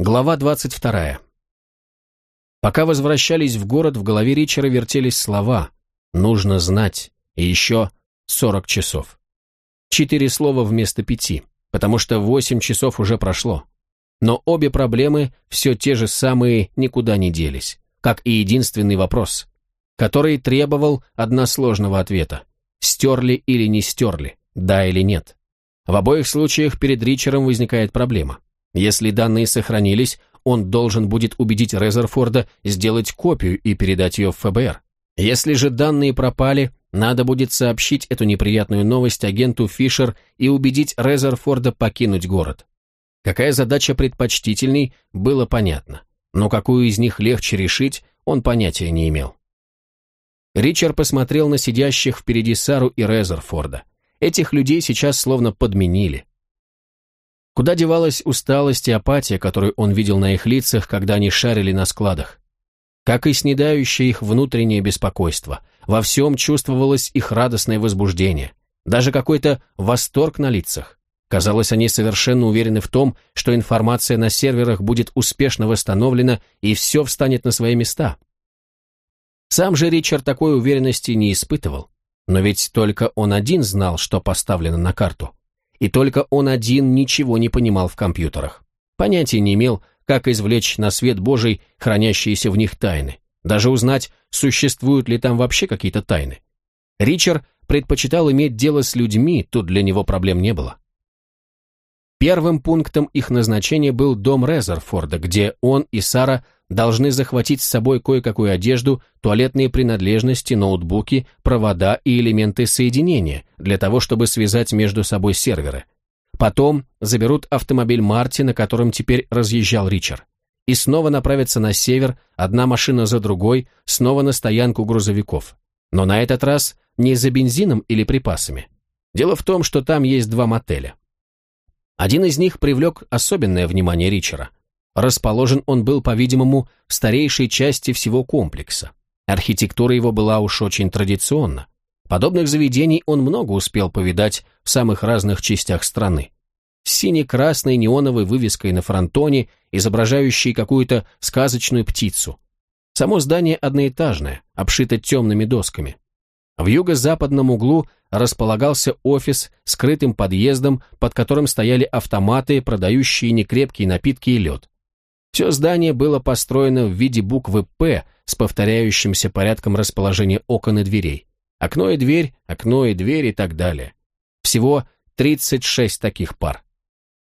Глава 22. Пока возвращались в город, в голове Ричера вертелись слова «нужно знать» и еще «40 часов». Четыре слова вместо пяти, потому что восемь часов уже прошло. Но обе проблемы, все те же самые, никуда не делись, как и единственный вопрос, который требовал односложного ответа. Стерли или не стерли, да или нет. В обоих случаях перед Ричером возникает проблема – если данные сохранились, он должен будет убедить Резерфорда сделать копию и передать ее в ФБР. Если же данные пропали, надо будет сообщить эту неприятную новость агенту Фишер и убедить Резерфорда покинуть город. Какая задача предпочтительней, было понятно, но какую из них легче решить, он понятия не имел. Ричард посмотрел на сидящих впереди Сару и Резерфорда. Этих людей сейчас словно подменили. Куда девалась усталость и апатия, которую он видел на их лицах, когда они шарили на складах? Как и снедающее их внутреннее беспокойство. Во всем чувствовалось их радостное возбуждение. Даже какой-то восторг на лицах. Казалось, они совершенно уверены в том, что информация на серверах будет успешно восстановлена и все встанет на свои места. Сам же Ричард такой уверенности не испытывал. Но ведь только он один знал, что поставлено на карту и только он один ничего не понимал в компьютерах. Понятия не имел, как извлечь на свет Божий хранящиеся в них тайны, даже узнать, существуют ли там вообще какие-то тайны. Ричард предпочитал иметь дело с людьми, тут для него проблем не было. Первым пунктом их назначения был дом Резерфорда, где он и Сара должны захватить с собой кое-какую одежду, туалетные принадлежности, ноутбуки, провода и элементы соединения, для того, чтобы связать между собой серверы. Потом заберут автомобиль Марти, на котором теперь разъезжал Ричард. И снова направятся на север, одна машина за другой, снова на стоянку грузовиков. Но на этот раз не за бензином или припасами. Дело в том, что там есть два мотеля. Один из них привлек особенное внимание Ричера. Расположен он был, по-видимому, в старейшей части всего комплекса. Архитектура его была уж очень традиционна. Подобных заведений он много успел повидать в самых разных частях страны. С сине-красной неоновой вывеской на фронтоне, изображающей какую-то сказочную птицу. Само здание одноэтажное, обшито темными досками. В юго-западном углу располагался офис с скрытым подъездом, под которым стояли автоматы, продающие некрепкие напитки и лед. Все здание было построено в виде буквы «П» с повторяющимся порядком расположения окон и дверей. Окно и дверь, окно и дверь и так далее. Всего 36 таких пар.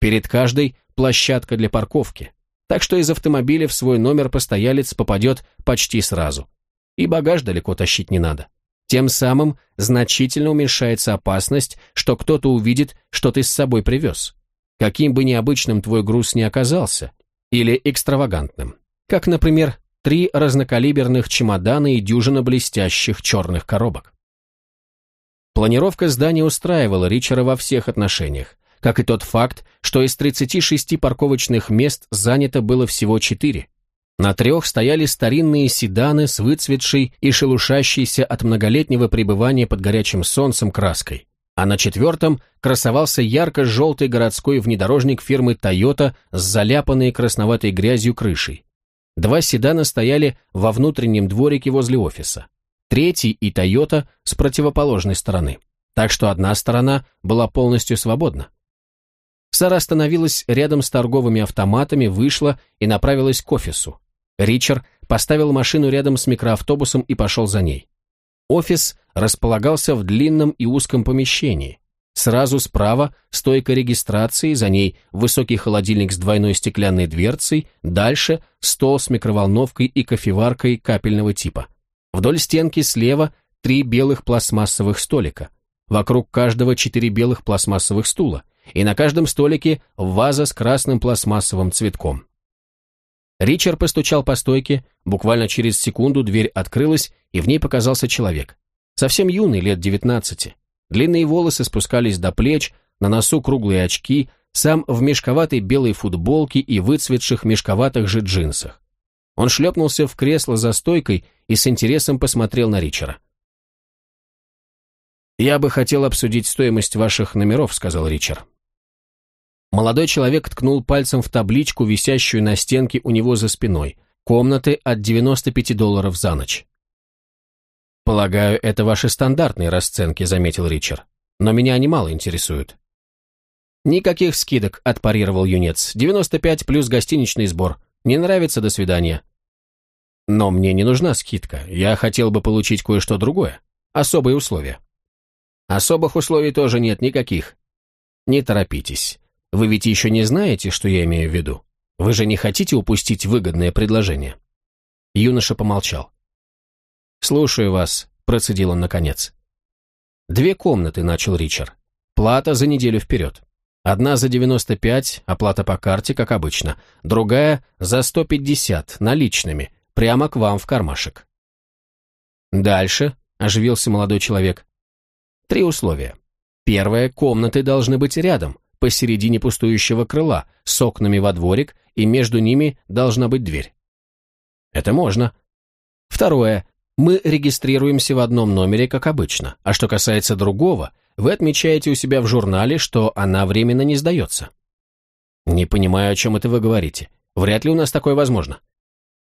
Перед каждой площадка для парковки. Так что из автомобиля в свой номер постоялец попадет почти сразу. И багаж далеко тащить не надо. Тем самым значительно уменьшается опасность, что кто-то увидит, что ты с собой привез. Каким бы необычным твой груз ни оказался, или экстравагантным. Как, например, три разнокалиберных чемодана и дюжина блестящих черных коробок. Планировка здания устраивала Ричера во всех отношениях, как и тот факт, что из 36 парковочных мест занято было всего 4. На трех стояли старинные седаны с выцветшей и шелушащейся от многолетнего пребывания под горячим солнцем краской, а на четвертом красовался ярко-желтый городской внедорожник фирмы Toyota с заляпанной красноватой грязью крышей. Два седана стояли во внутреннем дворике возле офиса. Третий и Toyota с противоположной стороны, так что одна сторона была полностью свободна. Сара остановилась рядом с торговыми автоматами, вышла и направилась к офису. Ричард поставил машину рядом с микроавтобусом и пошел за ней. Офис располагался в длинном и узком помещении. Сразу справа стойка регистрации, за ней высокий холодильник с двойной стеклянной дверцей, дальше стол с микроволновкой и кофеваркой капельного типа. Вдоль стенки слева три белых пластмассовых столика. Вокруг каждого четыре белых пластмассовых стула, и на каждом столике ваза с красным пластмассовым цветком. Ричард постучал по стойке, буквально через секунду дверь открылась, и в ней показался человек. Совсем юный, лет девятнадцати. Длинные волосы спускались до плеч, на носу круглые очки, сам в мешковатой белой футболке и выцветших мешковатых же джинсах. Он шлепнулся в кресло за стойкой и с интересом посмотрел на Ричера. «Я бы хотел обсудить стоимость ваших номеров», — сказал Ричард. Молодой человек ткнул пальцем в табличку, висящую на стенке у него за спиной. Комнаты от 95 долларов за ночь. «Полагаю, это ваши стандартные расценки», — заметил Ричард. «Но меня они мало интересуют». «Никаких скидок», — отпарировал юнец. «95 плюс гостиничный сбор. Не нравится, до свидания». «Но мне не нужна скидка. Я хотел бы получить кое-что другое. Особые условия». «Особых условий тоже нет никаких». «Не торопитесь. Вы ведь еще не знаете, что я имею в виду? Вы же не хотите упустить выгодное предложение?» Юноша помолчал. «Слушаю вас», — процедил он наконец. «Две комнаты», — начал Ричард. «Плата за неделю вперед. Одна за 95, оплата по карте, как обычно. Другая за 150, наличными, прямо к вам в кармашек». «Дальше», — оживился молодой человек. «Три условия. Первое, комнаты должны быть рядом, посередине пустующего крыла, с окнами во дворик, и между ними должна быть дверь. Это можно. Второе. Мы регистрируемся в одном номере, как обычно. А что касается другого, вы отмечаете у себя в журнале, что она временно не сдается. Не понимаю, о чем это вы говорите. Вряд ли у нас такое возможно.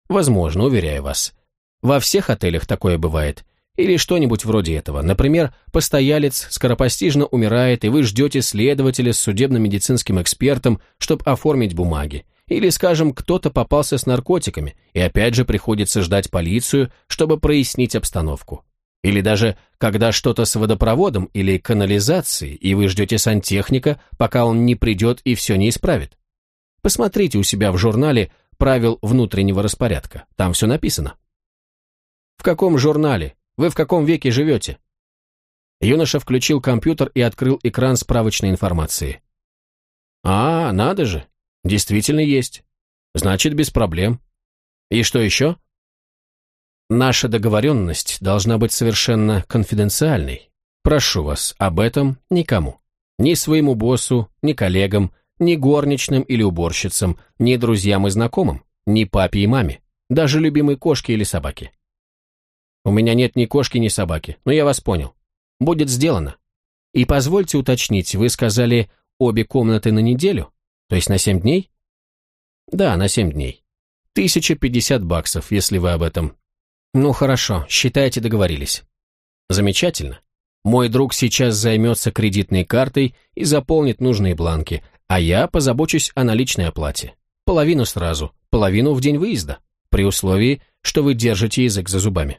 Возможно, уверяю вас. Во всех отелях такое бывает. Или что-нибудь вроде этого. Например, постоялец скоропостижно умирает, и вы ждете следователя с судебно-медицинским экспертом, чтобы оформить бумаги. Или, скажем, кто-то попался с наркотиками, и опять же приходится ждать полицию, чтобы прояснить обстановку. Или даже, когда что-то с водопроводом или канализацией, и вы ждете сантехника, пока он не придет и все не исправит. Посмотрите у себя в журнале правил внутреннего распорядка. Там все написано. В каком журнале? Вы в каком веке живете?» Юноша включил компьютер и открыл экран справочной информации. «А, надо же! Действительно есть. Значит, без проблем. И что еще?» «Наша договоренность должна быть совершенно конфиденциальной. Прошу вас, об этом никому. Ни своему боссу, ни коллегам, ни горничным или уборщицам, ни друзьям и знакомым, ни папе и маме, даже любимой кошке или собаке. У меня нет ни кошки, ни собаки, но я вас понял. Будет сделано. И позвольте уточнить, вы сказали обе комнаты на неделю? То есть на семь дней? Да, на семь дней. Тысяча пятьдесят баксов, если вы об этом. Ну хорошо, считайте, договорились. Замечательно. Мой друг сейчас займется кредитной картой и заполнит нужные бланки, а я позабочусь о наличной оплате. Половину сразу, половину в день выезда, при условии, что вы держите язык за зубами.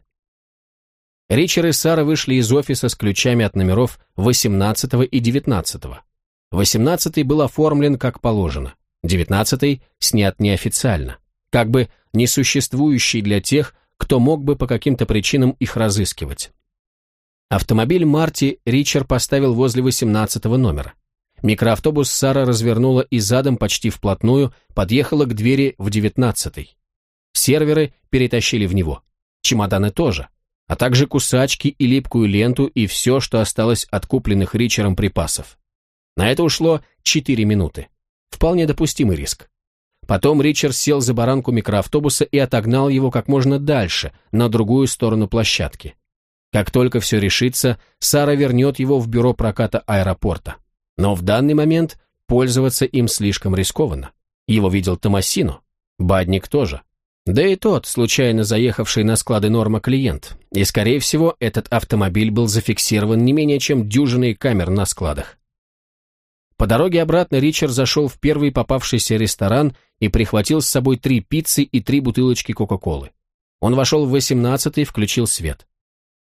Ричард и Сара вышли из офиса с ключами от номеров 18 и 19. 18 был оформлен как положено, 19 снят неофициально, как бы несуществующий для тех, кто мог бы по каким-то причинам их разыскивать. Автомобиль Марти Ричард поставил возле 18 номера. Микроавтобус Сара развернула и задом почти вплотную подъехала к двери в 19 -й. Серверы перетащили в него. Чемоданы тоже а также кусачки и липкую ленту и все, что осталось от купленных Ричером припасов. На это ушло 4 минуты. Вполне допустимый риск. Потом Ричард сел за баранку микроавтобуса и отогнал его как можно дальше, на другую сторону площадки. Как только все решится, Сара вернет его в бюро проката аэропорта. Но в данный момент пользоваться им слишком рискованно. Его видел Томасино, Бадник тоже. Да и тот, случайно заехавший на склады Норма клиент. И, скорее всего, этот автомобиль был зафиксирован не менее чем дюжиной камер на складах. По дороге обратно Ричард зашел в первый попавшийся ресторан и прихватил с собой три пиццы и три бутылочки Кока-Колы. Он вошел в восемнадцатый и включил свет.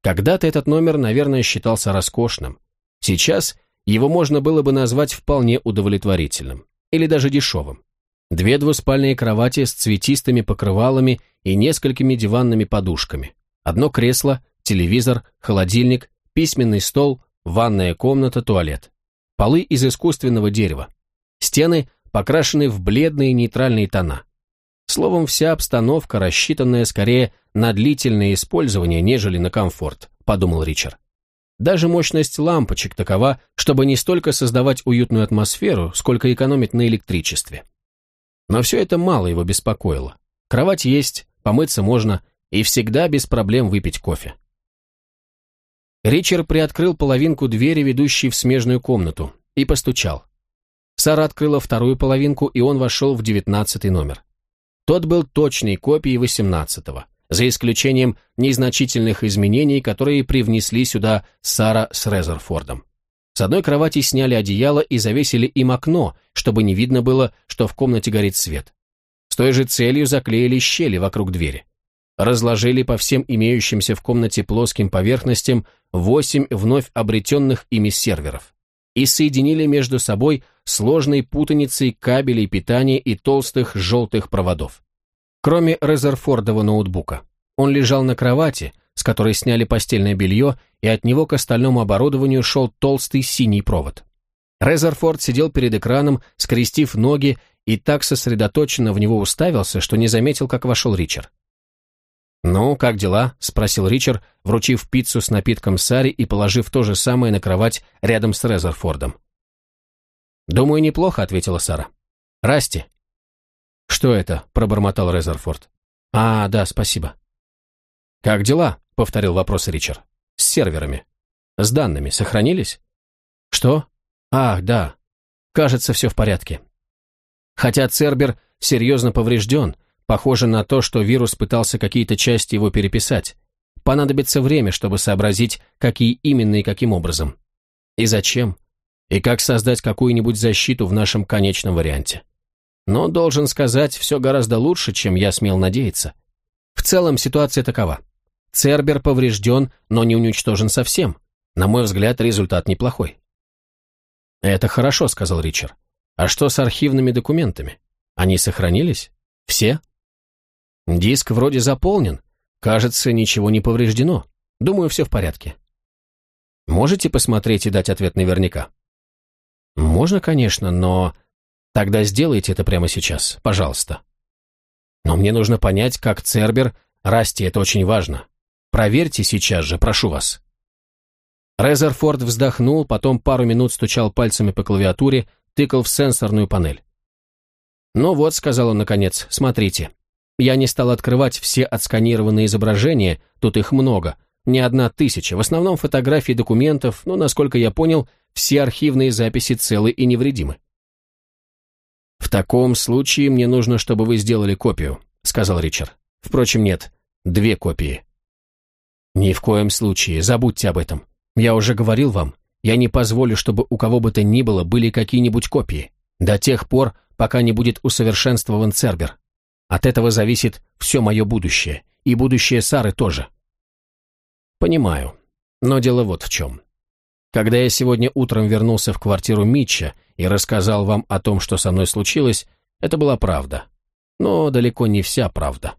Когда-то этот номер, наверное, считался роскошным. Сейчас его можно было бы назвать вполне удовлетворительным. Или даже дешевым. Две двуспальные кровати с цветистыми покрывалами и несколькими диванными подушками. Одно кресло, телевизор, холодильник, письменный стол, ванная комната, туалет. Полы из искусственного дерева. Стены покрашены в бледные нейтральные тона. Словом, вся обстановка, рассчитанная скорее на длительное использование, нежели на комфорт, подумал Ричард. Даже мощность лампочек такова, чтобы не столько создавать уютную атмосферу, сколько экономить на электричестве. Но все это мало его беспокоило. Кровать есть, помыться можно и всегда без проблем выпить кофе. Ричард приоткрыл половинку двери, ведущей в смежную комнату, и постучал. Сара открыла вторую половинку, и он вошел в девятнадцатый номер. Тот был точной копией восемнадцатого, за исключением незначительных изменений, которые привнесли сюда Сара с Резерфордом. С одной кровати сняли одеяло и завесили им окно, чтобы не видно было, что в комнате горит свет. С той же целью заклеили щели вокруг двери. Разложили по всем имеющимся в комнате плоским поверхностям восемь вновь обретенных ими серверов и соединили между собой сложной путаницей кабелей питания и толстых желтых проводов. Кроме Резерфордова ноутбука. Он лежал на кровати, с которой сняли постельное белье, и от него к остальному оборудованию шел толстый синий провод. Резерфорд сидел перед экраном, скрестив ноги, и так сосредоточенно в него уставился, что не заметил, как вошел Ричард. «Ну, как дела?» – спросил Ричард, вручив пиццу с напитком Саре и положив то же самое на кровать рядом с Резерфордом. «Думаю, неплохо», – ответила Сара. «Расти». «Что это?» – пробормотал Резерфорд. «А, да, спасибо». «Как дела?» — повторил вопрос Ричард. «С серверами. С данными сохранились?» «Что? Ах, да. Кажется, все в порядке. Хотя Цербер серьезно поврежден, похоже на то, что вирус пытался какие-то части его переписать. Понадобится время, чтобы сообразить, какие именно и каким образом. И зачем? И как создать какую-нибудь защиту в нашем конечном варианте. Но, должен сказать, все гораздо лучше, чем я смел надеяться. В целом ситуация такова. Цербер поврежден, но не уничтожен совсем. На мой взгляд, результат неплохой. «Это хорошо», — сказал Ричард. «А что с архивными документами? Они сохранились? Все?» «Диск вроде заполнен. Кажется, ничего не повреждено. Думаю, все в порядке». «Можете посмотреть и дать ответ наверняка?» «Можно, конечно, но...» «Тогда сделайте это прямо сейчас, пожалуйста». «Но мне нужно понять, как Цербер... Расти, это очень важно. Проверьте сейчас же, прошу вас». Резерфорд вздохнул, потом пару минут стучал пальцами по клавиатуре, тыкал в сенсорную панель. «Ну вот», — сказал он наконец, — «смотрите. Я не стал открывать все отсканированные изображения, тут их много, не одна тысяча, в основном фотографии документов, но, насколько я понял, все архивные записи целы и невредимы». «В таком случае мне нужно, чтобы вы сделали копию», — сказал Ричард. «Впрочем, нет, две копии. «Ни в коем случае, забудьте об этом. Я уже говорил вам, я не позволю, чтобы у кого бы то ни было были какие-нибудь копии, до тех пор, пока не будет усовершенствован Цербер. От этого зависит все мое будущее, и будущее Сары тоже». «Понимаю, но дело вот в чем. Когда я сегодня утром вернулся в квартиру Митча и рассказал вам о том, что со мной случилось, это была правда. Но далеко не вся правда.